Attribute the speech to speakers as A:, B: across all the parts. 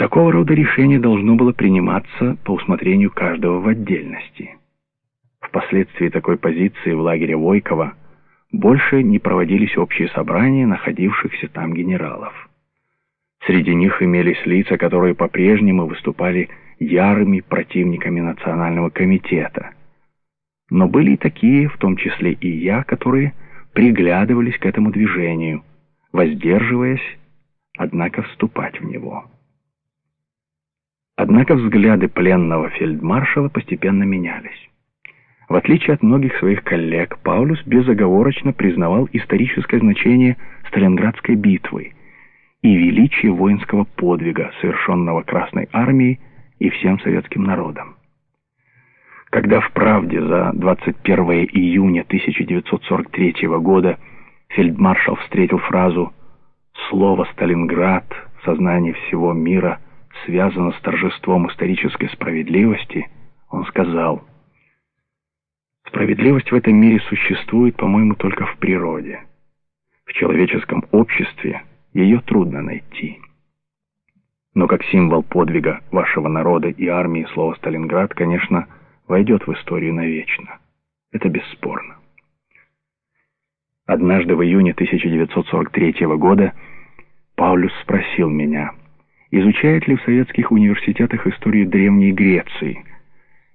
A: Такого рода решение должно было приниматься по усмотрению каждого в отдельности. Впоследствии такой позиции в лагере Войкова больше не проводились общие собрания находившихся там генералов. Среди них имелись лица, которые по-прежнему выступали ярыми противниками Национального комитета. Но были и такие, в том числе и я, которые приглядывались к этому движению, воздерживаясь, однако, вступать в него. Однако взгляды пленного фельдмаршала постепенно менялись. В отличие от многих своих коллег, Паулюс безоговорочно признавал историческое значение Сталинградской битвы и величие воинского подвига, совершенного Красной Армией и всем советским народом. Когда в «Правде» за 21 июня 1943 года фельдмаршал встретил фразу «Слово Сталинград в сознании всего мира» связано с торжеством исторической справедливости, он сказал, «Справедливость в этом мире существует, по-моему, только в природе. В человеческом обществе ее трудно найти. Но как символ подвига вашего народа и армии слово «Сталинград», конечно, войдет в историю навечно. Это бесспорно. Однажды в июне 1943 года Паулюс спросил меня, изучает ли в советских университетах историю Древней Греции,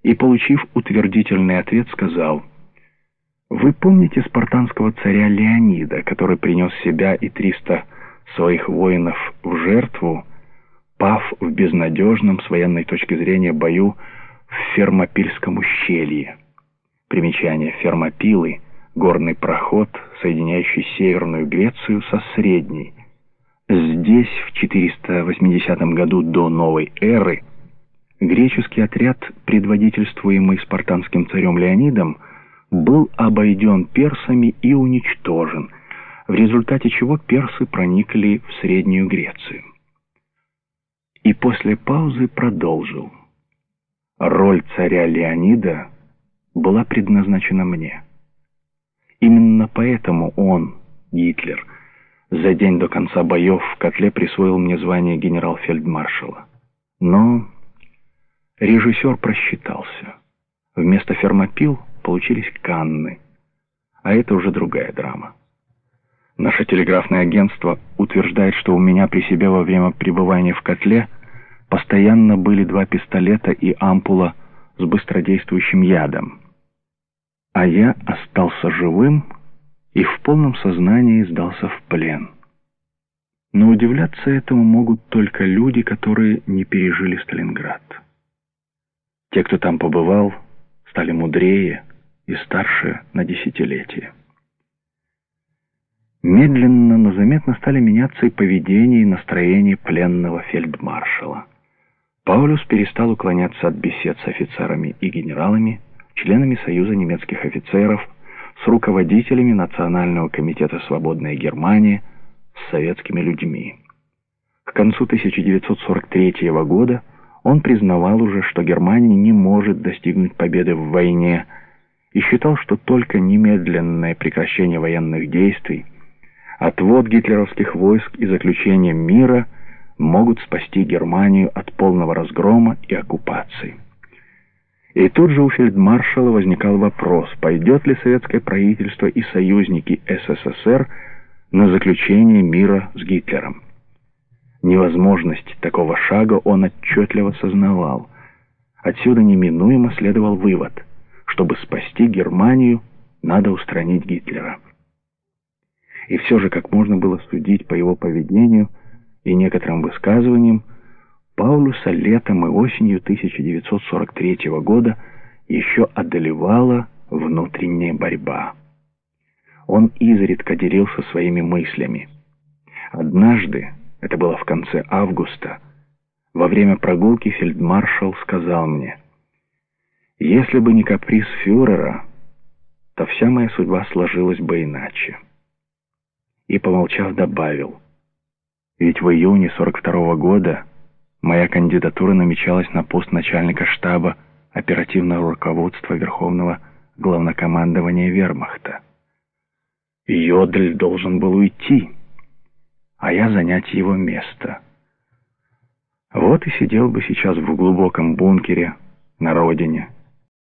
A: и, получив утвердительный ответ, сказал, «Вы помните спартанского царя Леонида, который принес себя и 300 своих воинов в жертву, пав в безнадежном с военной точки зрения бою в Фермопильском ущелье?» Примечание. Фермопилы — горный проход, соединяющий Северную Грецию со Средней, Здесь, в 480 году до новой эры, греческий отряд, предводительствуемый спартанским царем Леонидом, был обойден персами и уничтожен, в результате чего персы проникли в Среднюю Грецию. И после паузы продолжил. Роль царя Леонида была предназначена мне. Именно поэтому он, Гитлер, за день до конца боев в котле присвоил мне звание генерал-фельдмаршала. Но режиссер просчитался. Вместо фермопил получились канны. А это уже другая драма. Наше телеграфное агентство утверждает, что у меня при себе во время пребывания в котле постоянно были два пистолета и ампула с быстродействующим ядом. А я остался живым и в полном сознании сдался в плен. Но удивляться этому могут только люди, которые не пережили Сталинград. Те, кто там побывал, стали мудрее и старше на десятилетия. Медленно, но заметно стали меняться и поведение, и настроение пленного фельдмаршала. Паулюс перестал уклоняться от бесед с офицерами и генералами, членами Союза немецких офицеров, с руководителями Национального комитета «Свободная Германия», с советскими людьми. К концу 1943 года он признавал уже, что Германия не может достигнуть победы в войне и считал, что только немедленное прекращение военных действий, отвод гитлеровских войск и заключение мира могут спасти Германию от полного разгрома и оккупации. И тут же у фельдмаршала возникал вопрос, пойдет ли советское правительство и союзники СССР на заключение мира с Гитлером. Невозможность такого шага он отчетливо сознавал. Отсюда неминуемо следовал вывод, чтобы спасти Германию, надо устранить Гитлера. И все же, как можно было судить по его поведению и некоторым высказываниям, Паулюса летом и осенью 1943 года еще одолевала внутренняя борьба. Он изредка делился своими мыслями. Однажды, это было в конце августа, во время прогулки фельдмаршал сказал мне, «Если бы не каприз фюрера, то вся моя судьба сложилась бы иначе». И, помолчав, добавил, «Ведь в июне 42 -го года Моя кандидатура намечалась на пост начальника штаба оперативного руководства Верховного главнокомандования Вермахта. Йодль должен был уйти, а я занять его место. Вот и сидел бы сейчас в глубоком бункере на родине,